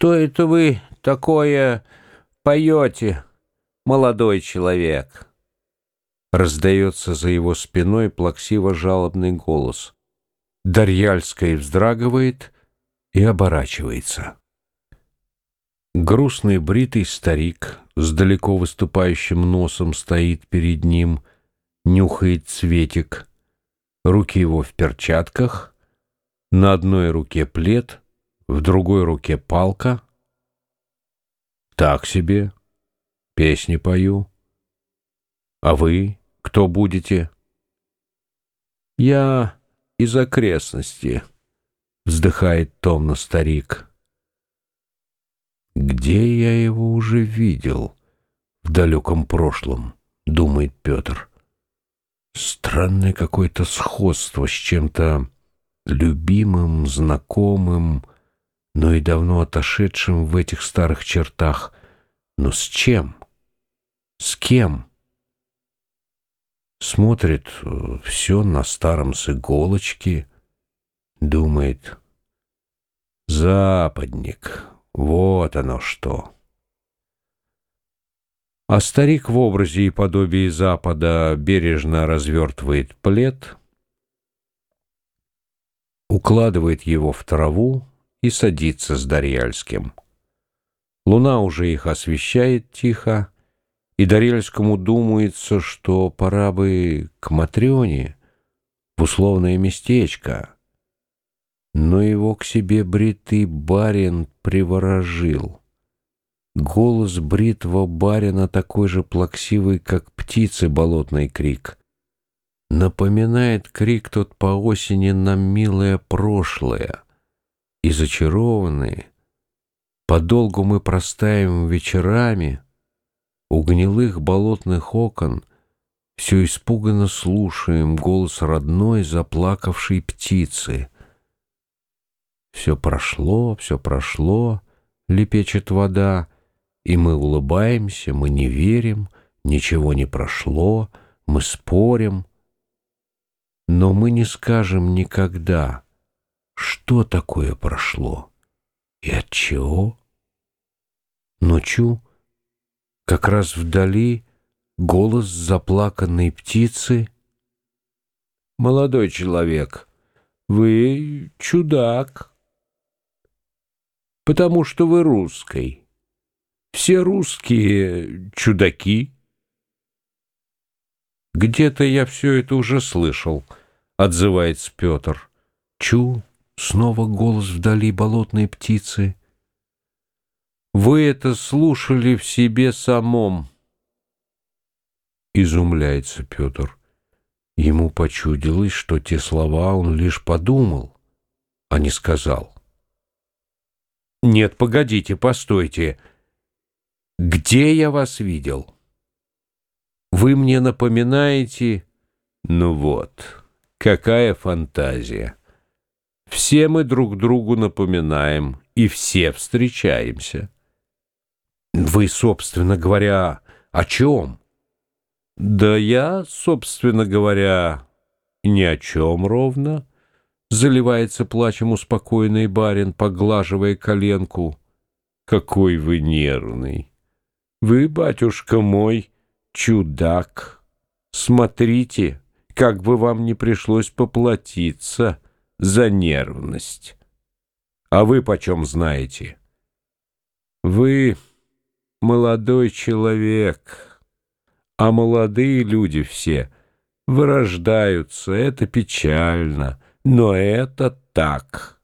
«Что это вы такое поете, молодой человек?» Раздается за его спиной плаксиво-жалобный голос. Дарьяльская вздрагивает и оборачивается. Грустный бритый старик с далеко выступающим носом стоит перед ним, нюхает цветик. Руки его в перчатках, на одной руке плед, в другой руке палка. Так себе, песни пою. А вы кто будете? Я из окрестности, вздыхает томно старик. Где я его уже видел в далеком прошлом, думает Петр. Странное какое-то сходство с чем-то любимым, знакомым, но и давно отошедшим в этих старых чертах. Но с чем? С кем? Смотрит э, все на старом с иголочки, думает, западник, вот оно что. А старик в образе и подобии Запада бережно развертывает плед, укладывает его в траву и садится с Дарьяльским. Луна уже их освещает тихо, и Дарельскому думается, что пора бы к Матрёне в условное местечко. Но его к себе бритый барин приворожил. Голос бритого барина такой же плаксивый, как птицы болотный крик. Напоминает крик тот по осени нам милое прошлое. И зачарованные, подолгу мы простаем вечерами — у гнилых болотных окон все испуганно слушаем голос родной заплакавшей птицы. Все прошло, все прошло, лепечет вода, и мы улыбаемся, мы не верим, ничего не прошло, мы спорим. Но мы не скажем никогда, что такое прошло и от чего. Ночью как раз вдали голос заплаканной птицы. «Молодой человек, вы чудак, потому что вы русский. Все русские чудаки». «Где-то я все это уже слышал», — отзывается Петр. «Чу!» — снова голос вдали болотной птицы — вы это слушали в себе самом. Изумляется Петр. Ему почудилось, что те слова он лишь подумал, а не сказал. Нет, погодите, постойте. Где я вас видел? Вы мне напоминаете... Ну вот, какая фантазия. Все мы друг другу напоминаем, и все встречаемся. Вы, собственно говоря, о чем? Да я, собственно говоря, ни о чем ровно. Заливается плачем успокоенный барин, поглаживая коленку. Какой вы нервный! Вы, батюшка мой, чудак. Смотрите, как бы вам не пришлось поплатиться за нервность. А вы почем знаете? Вы молодой человек, а молодые люди все вырождаются, это печально, но это так.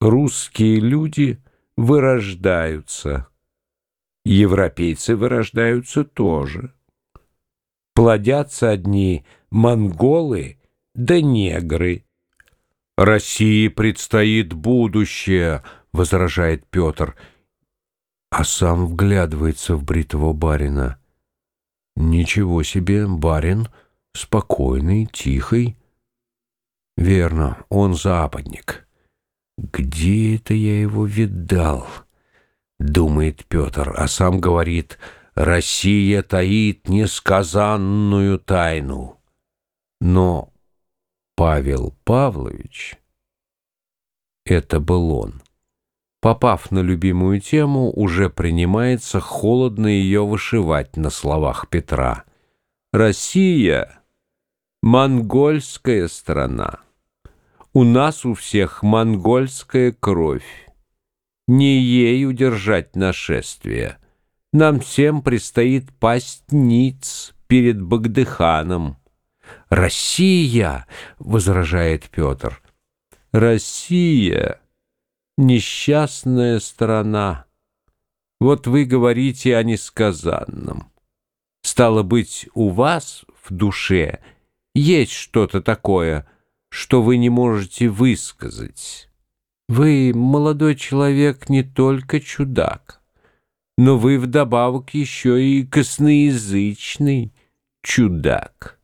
Русские люди вырождаются, европейцы вырождаются тоже. Плодятся одни монголы да негры. России предстоит будущее, возражает Петр, — а сам вглядывается в бритого барина. Ничего себе, барин, спокойный, тихий. Верно, он западник. Где это я его видал? Думает Петр, а сам говорит, Россия таит несказанную тайну. Но Павел Павлович — это был он. попав на любимую тему, уже принимается холодно ее вышивать на словах Петра. «Россия — монгольская страна. У нас у всех монгольская кровь. Не ей удержать нашествие. Нам всем предстоит пасть ниц перед Багдыханом». «Россия!» — возражает Петр. «Россия!» несчастная страна. Вот вы говорите о несказанном. Стало быть, у вас в душе есть что-то такое, что вы не можете высказать. Вы, молодой человек, не только чудак, но вы вдобавок еще и косноязычный чудак.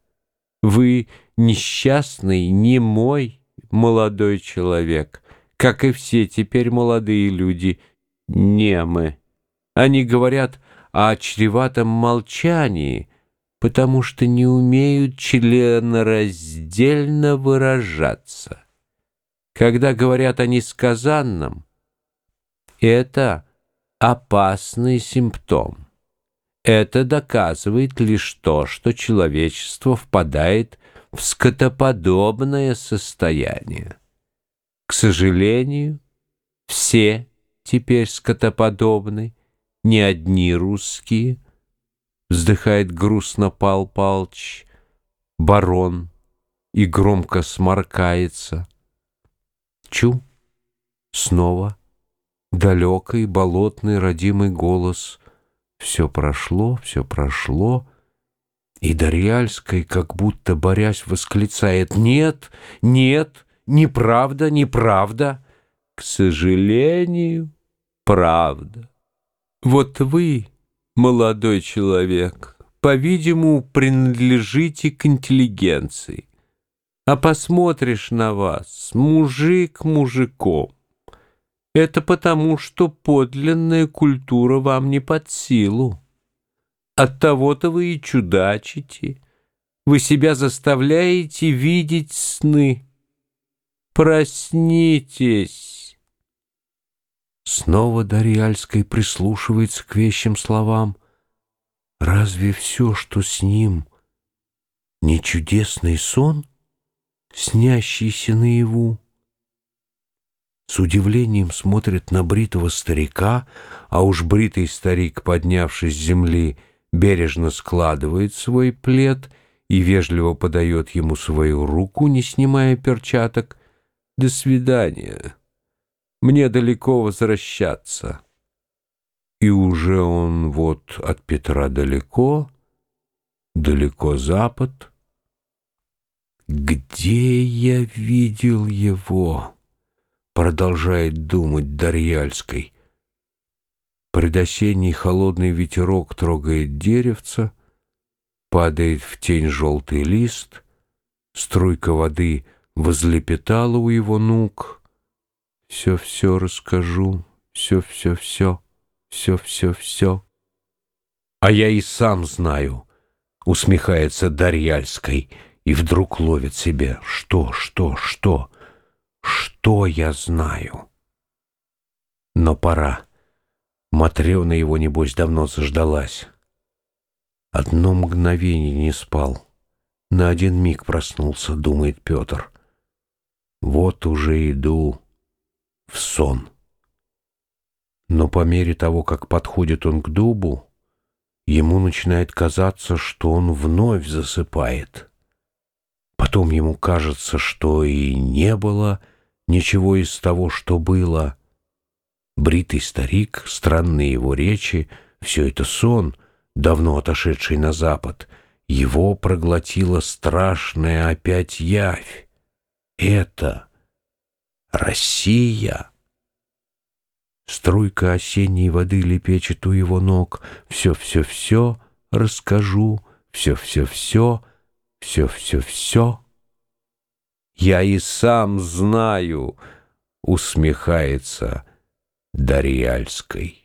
Вы несчастный, немой молодой человек, как и все теперь молодые люди, немы. Они говорят о чреватом молчании, потому что не умеют членораздельно выражаться. Когда говорят о несказанном, это опасный симптом. Это доказывает лишь то, что человечество впадает в скотоподобное состояние. К сожалению, все теперь скотоподобны, не одни русские, вздыхает грустно Пал Палч, барон, и громко сморкается. Чу, снова далекий болотный родимый голос. Все прошло, все прошло, и Дарьяльской, как будто борясь, восклицает «Нет, нет!» Неправда, неправда. К сожалению, правда. Вот вы, молодой человек, по-видимому, принадлежите к интеллигенции. А посмотришь на вас, мужик мужиком. Это потому, что подлинная культура вам не под силу. Оттого-то вы и чудачите. Вы себя заставляете видеть сны. Проснитесь!» Снова Дарьяльской прислушивается к вещим словам. Разве все, что с ним, не чудесный сон, снящийся наяву? С удивлением смотрит на бритого старика, а уж бритый старик, поднявшись с земли, бережно складывает свой плед и вежливо подает ему свою руку, не снимая перчаток — до свидания. Мне далеко возвращаться. И уже он вот от Петра далеко, далеко запад. Где я видел его? Продолжает думать Дарьяльской. Предосенний холодный ветерок трогает деревца, падает в тень желтый лист, струйка воды — возлепетала у его ног. Все-все расскажу, все-все-все, все-все-все. А я и сам знаю, усмехается Дарьяльской, и вдруг ловит себе. Что, что, что, что я знаю? Но пора. Матрёна его, небось, давно заждалась. Одно мгновение не спал. На один миг проснулся, думает Петр. Вот уже иду в сон. Но по мере того, как подходит он к дубу, ему начинает казаться, что он вновь засыпает. Потом ему кажется, что и не было ничего из того, что было. Бритый старик, странные его речи — все это сон, давно отошедший на запад. Его проглотила страшная опять явь. Это Россия. Струйка осенней воды лепечет у его ног. Все-все-все расскажу, все-все-все, все-все-все. Я и сам знаю, усмехается Дарьяльской.